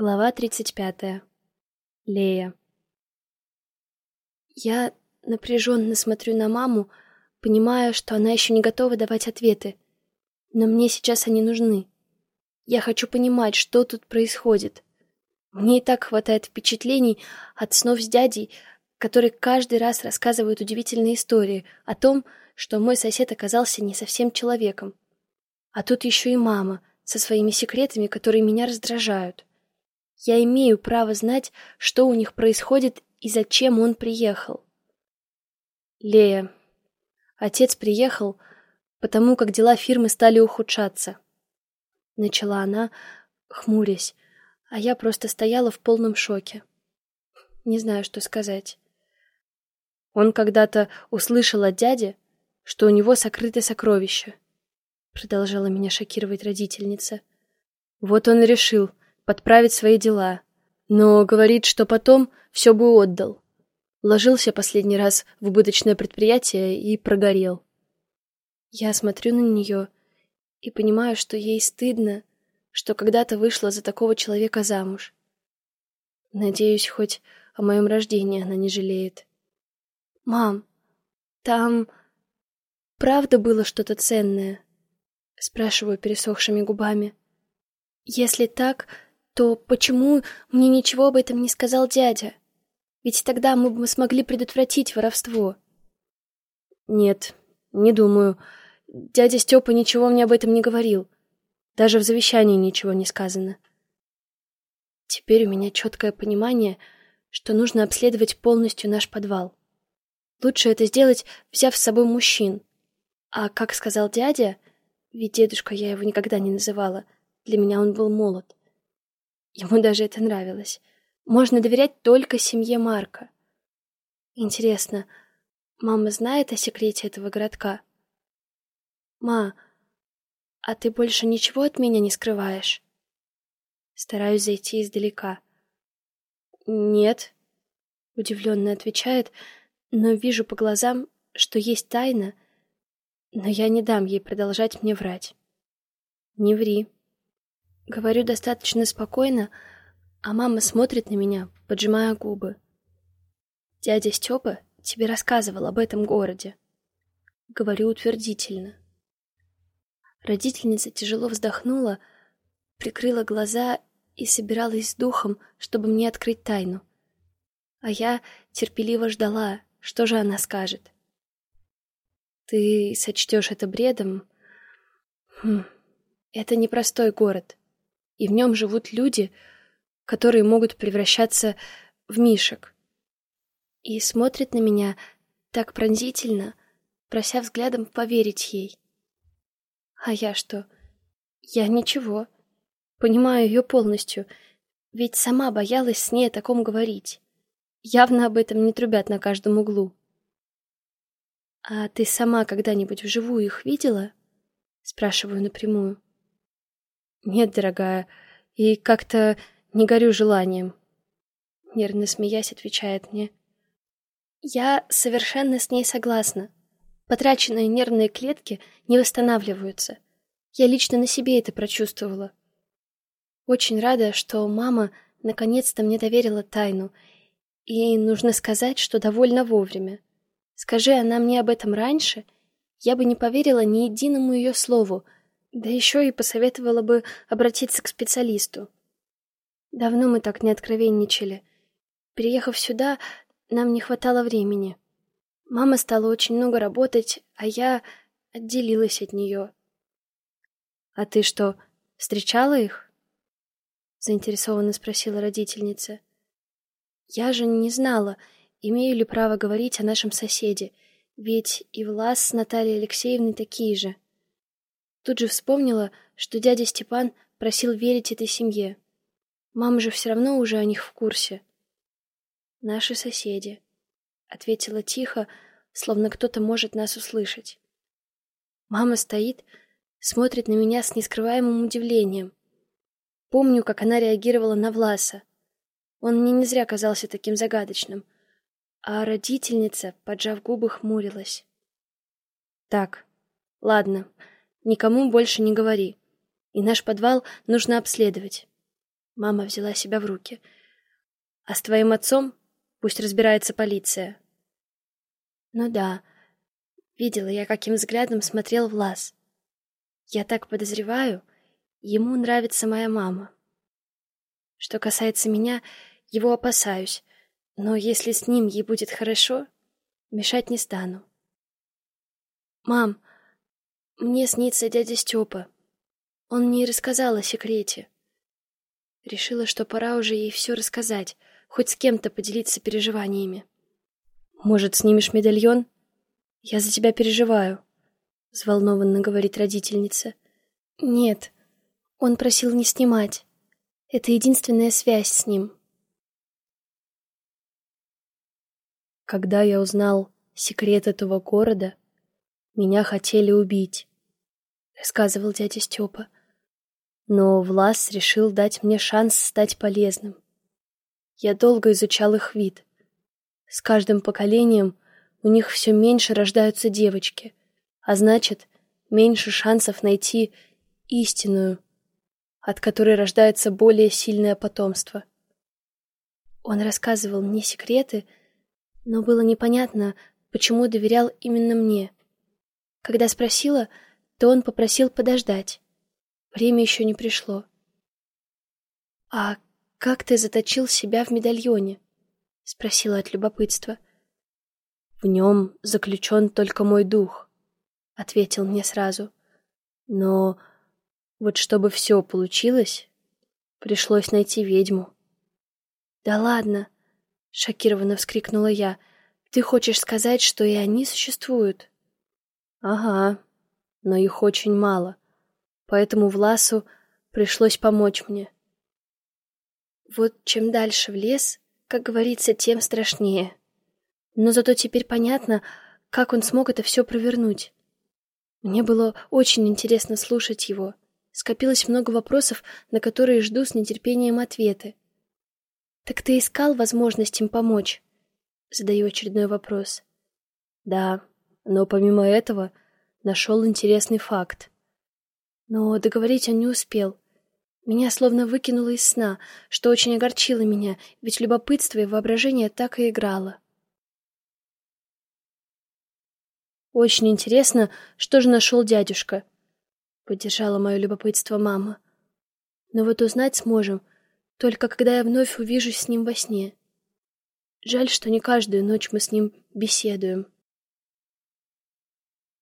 Глава 35. Лея. Я напряженно смотрю на маму, понимая, что она еще не готова давать ответы. Но мне сейчас они нужны. Я хочу понимать, что тут происходит. Мне и так хватает впечатлений от снов с дядей, которые каждый раз рассказывают удивительные истории о том, что мой сосед оказался не совсем человеком. А тут еще и мама со своими секретами, которые меня раздражают. Я имею право знать, что у них происходит и зачем он приехал. Лея. Отец приехал, потому как дела фирмы стали ухудшаться. Начала она, хмурясь, а я просто стояла в полном шоке. Не знаю, что сказать. Он когда-то услышал от дяди, что у него сокрыто сокровище. Продолжала меня шокировать родительница. Вот он и решил, подправить свои дела. Но говорит, что потом все бы отдал. Ложился последний раз в убыточное предприятие и прогорел. Я смотрю на нее и понимаю, что ей стыдно, что когда-то вышла за такого человека замуж. Надеюсь, хоть о моем рождении она не жалеет. «Мам, там правда было что-то ценное?» Спрашиваю пересохшими губами. «Если так, то почему мне ничего об этом не сказал дядя? Ведь тогда мы бы смогли предотвратить воровство. Нет, не думаю. Дядя Степа ничего мне об этом не говорил. Даже в завещании ничего не сказано. Теперь у меня четкое понимание, что нужно обследовать полностью наш подвал. Лучше это сделать, взяв с собой мужчин. А как сказал дядя, ведь дедушка я его никогда не называла, для меня он был молод. Ему даже это нравилось. Можно доверять только семье Марка. Интересно, мама знает о секрете этого городка? Ма, а ты больше ничего от меня не скрываешь? Стараюсь зайти издалека. Нет, удивленно отвечает, но вижу по глазам, что есть тайна, но я не дам ей продолжать мне врать. Не ври. Говорю достаточно спокойно, а мама смотрит на меня, поджимая губы. Дядя Степа тебе рассказывал об этом городе. Говорю утвердительно. Родительница тяжело вздохнула, прикрыла глаза и собиралась с духом, чтобы мне открыть тайну. А я терпеливо ждала, что же она скажет. Ты сочтешь это бредом? Хм, это непростой город и в нем живут люди, которые могут превращаться в мишек. И смотрит на меня так пронзительно, прося взглядом поверить ей. А я что? Я ничего. Понимаю ее полностью, ведь сама боялась с ней о таком говорить. Явно об этом не трубят на каждом углу. «А ты сама когда-нибудь вживую их видела?» Спрашиваю напрямую. «Нет, дорогая, и как-то не горю желанием», — нервно смеясь отвечает мне. «Я совершенно с ней согласна. Потраченные нервные клетки не восстанавливаются. Я лично на себе это прочувствовала. Очень рада, что мама наконец-то мне доверила тайну, и нужно сказать, что довольно вовремя. Скажи она мне об этом раньше, я бы не поверила ни единому ее слову — да еще и посоветовала бы обратиться к специалисту. Давно мы так не откровенничали. Переехав сюда, нам не хватало времени. Мама стала очень много работать, а я отделилась от нее. «А ты что, встречала их?» Заинтересованно спросила родительница. «Я же не знала, имею ли право говорить о нашем соседе, ведь и Влас с Натальей Алексеевной такие же». Тут же вспомнила, что дядя Степан просил верить этой семье. Мама же все равно уже о них в курсе. «Наши соседи», — ответила тихо, словно кто-то может нас услышать. Мама стоит, смотрит на меня с нескрываемым удивлением. Помню, как она реагировала на Власа. Он мне не зря казался таким загадочным. А родительница, поджав губы, хмурилась. «Так, ладно, Никому больше не говори. И наш подвал нужно обследовать. Мама взяла себя в руки. А с твоим отцом пусть разбирается полиция. Ну да, видела я, каким взглядом смотрел Влас. Я так подозреваю, ему нравится моя мама. Что касается меня, его опасаюсь, но если с ним ей будет хорошо, мешать не стану. «Мам, мне снится дядя Степа. Он мне и рассказал о секрете. Решила, что пора уже ей все рассказать, хоть с кем-то поделиться переживаниями. «Может, снимешь медальон? Я за тебя переживаю», — взволнованно говорит родительница. «Нет, он просил не снимать. Это единственная связь с ним». Когда я узнал секрет этого города, меня хотели убить, — рассказывал дядя Степа. Но Влас решил дать мне шанс стать полезным. Я долго изучал их вид. С каждым поколением у них все меньше рождаются девочки, а значит, меньше шансов найти истинную, от которой рождается более сильное потомство. Он рассказывал мне секреты, но было непонятно, почему доверял именно мне. Когда спросила, то он попросил подождать. Время еще не пришло. «А как ты заточил себя в медальоне?» — спросила от любопытства. «В нем заключен только мой дух», — ответил мне сразу. «Но вот чтобы все получилось, пришлось найти ведьму». «Да ладно!» — шокированно вскрикнула я. «Ты хочешь сказать, что и они существуют?» «Ага, но их очень мало поэтому Власу пришлось помочь мне. Вот чем дальше в лес, как говорится, тем страшнее. Но зато теперь понятно, как он смог это все провернуть. Мне было очень интересно слушать его. Скопилось много вопросов, на которые жду с нетерпением ответы. «Так ты искал возможность им помочь?» Задаю очередной вопрос. «Да, но помимо этого нашел интересный факт. Но договорить он не успел. Меня словно выкинуло из сна, что очень огорчило меня, ведь любопытство и воображение так и играло. «Очень интересно, что же нашел дядюшка?» — поддержала мое любопытство мама. «Но вот узнать сможем, только когда я вновь увижусь с ним во сне. Жаль, что не каждую ночь мы с ним беседуем».